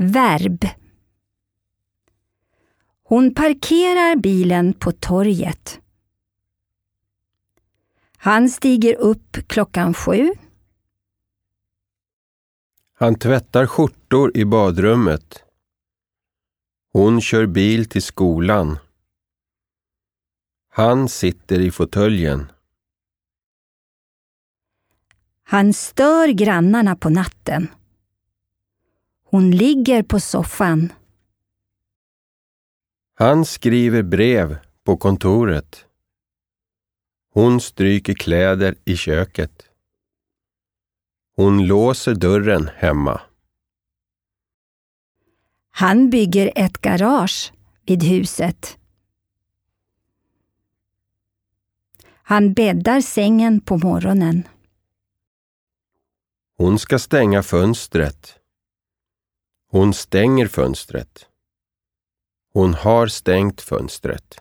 Verb. Hon parkerar bilen på torget. Han stiger upp klockan sju. Han tvättar skjortor i badrummet. Hon kör bil till skolan. Han sitter i fåtöljen. Han stör grannarna på natten. Hon ligger på soffan. Han skriver brev på kontoret. Hon stryker kläder i köket. Hon låser dörren hemma. Han bygger ett garage vid huset. Han bäddar sängen på morgonen. Hon ska stänga fönstret. Hon stänger fönstret. Hon har stängt fönstret.